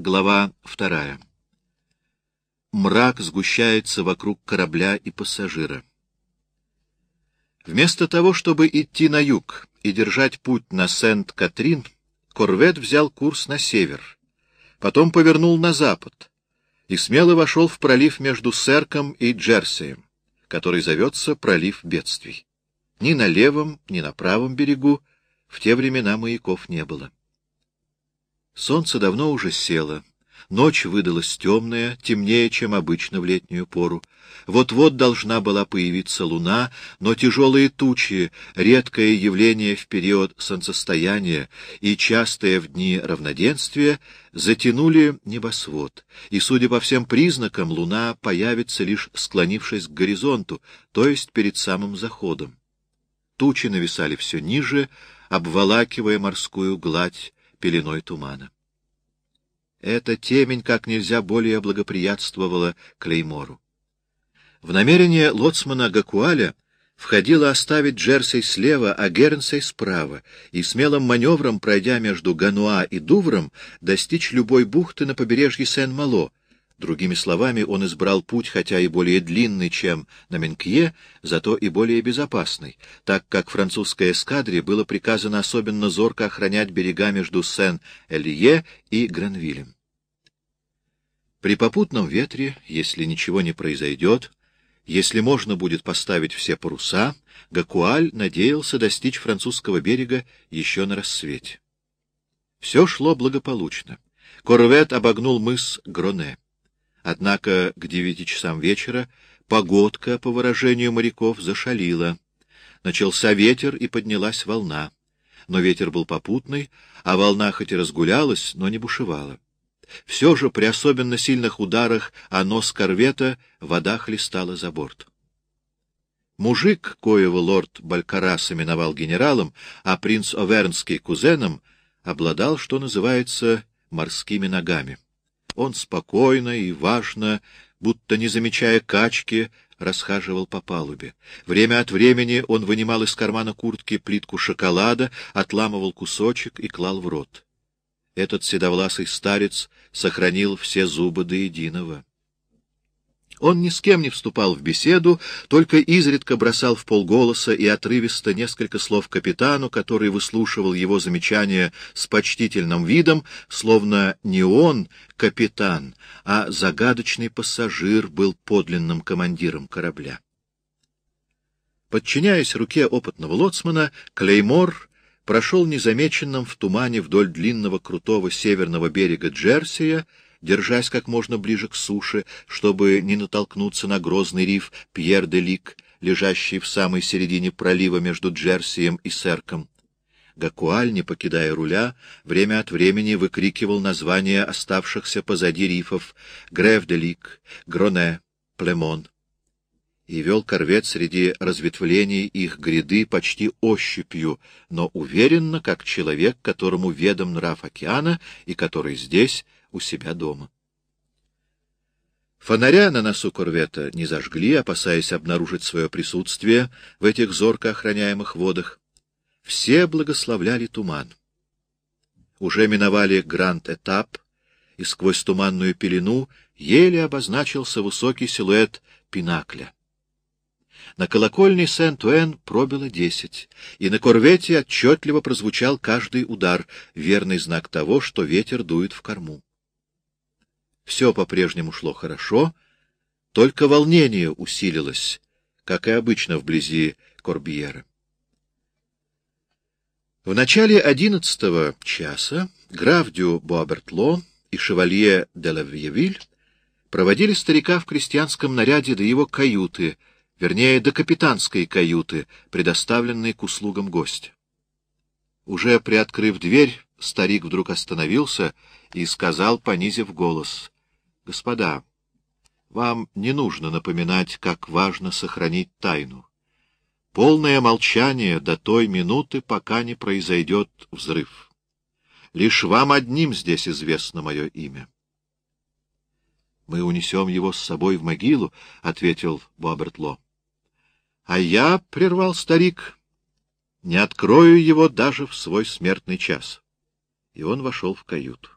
Глава вторая. Мрак сгущается вокруг корабля и пассажира. Вместо того, чтобы идти на юг и держать путь на Сент-Катрин, корвет взял курс на север, потом повернул на запад и смело вошел в пролив между Серком и Джерсием, который зовется пролив бедствий. Ни на левом, ни на правом берегу в те времена маяков не было. Солнце давно уже село. Ночь выдалась темная, темнее, чем обычно в летнюю пору. Вот-вот должна была появиться луна, но тяжелые тучи, редкое явление в период солнцестояния и частое в дни равноденствия, затянули небосвод, и, судя по всем признакам, луна появится лишь склонившись к горизонту, то есть перед самым заходом. Тучи нависали все ниже, обволакивая морскую гладь, пеленой тумана. Эта темень как нельзя более благоприятствовала Клеймору. В намерение лоцмана Гакуаля входило оставить Джерсей слева, а Гернсей справа, и смелым маневром, пройдя между Гануа и Дувром, достичь любой бухты на побережье Сен-Мало, Другими словами, он избрал путь, хотя и более длинный, чем на Менкье, зато и более безопасный, так как французской эскадре было приказано особенно зорко охранять берега между Сен-Элье и Гранвилем. При попутном ветре, если ничего не произойдет, если можно будет поставить все паруса, Гакуаль надеялся достичь французского берега еще на рассвете. Все шло благополучно. Корвет обогнул мыс Гроне. Однако к девяти часам вечера погодка, по выражению моряков, зашалила. Начался ветер, и поднялась волна. Но ветер был попутный, а волна хоть и разгулялась, но не бушевала. Все же при особенно сильных ударах о нос корвета вода хлестала за борт. Мужик, коего лорд Балькарас именовал генералом, а принц Овернский — кузеном, обладал, что называется, морскими ногами. Он спокойно и важно, будто не замечая качки, расхаживал по палубе. Время от времени он вынимал из кармана куртки плитку шоколада, отламывал кусочек и клал в рот. Этот седовласый старец сохранил все зубы до единого. Он ни с кем не вступал в беседу, только изредка бросал в полголоса и отрывисто несколько слов капитану, который выслушивал его замечания с почтительным видом, словно не он, капитан, а загадочный пассажир был подлинным командиром корабля. Подчиняясь руке опытного лоцмана, Клеймор прошел незамеченным в тумане вдоль длинного крутого северного берега Джерсия, держась как можно ближе к суше, чтобы не натолкнуться на грозный риф Пьер-де-Лик, лежащий в самой середине пролива между Джерсием и Серком. Гакуаль, не покидая руля, время от времени выкрикивал названия оставшихся позади рифов Греф-де-Лик, Гроне, Племон и вел корвет среди разветвлений их гряды почти ощупью, но уверенно, как человек, которому ведом нрав океана и который здесь у себя дома. Фонаря на носу корвета не зажгли, опасаясь обнаружить свое присутствие в этих зорко охраняемых водах. Все благословляли туман. Уже миновали гранд-этап, и сквозь туманную пелену еле обозначился высокий силуэт пинакля. На колокольне Сент-Уэн пробило десять, и на корвете отчетливо прозвучал каждый удар, верный знак того, что ветер дует в корму. Все по-прежнему шло хорошо, только волнение усилилось, как и обычно вблизи Корбьера. В начале одиннадцатого часа граф Дю Буабертло и шевалье де Лавьевиль проводили старика в крестьянском наряде до его каюты, вернее, до капитанской каюты, предоставленной к услугам гостя. Уже приоткрыв дверь, старик вдруг остановился и сказал, понизив голос, Господа, вам не нужно напоминать, как важно сохранить тайну. Полное молчание до той минуты, пока не произойдет взрыв. Лишь вам одним здесь известно мое имя. — Мы унесем его с собой в могилу, — ответил Бобертло. — А я, — прервал старик, — не открою его даже в свой смертный час. И он вошел в каюту.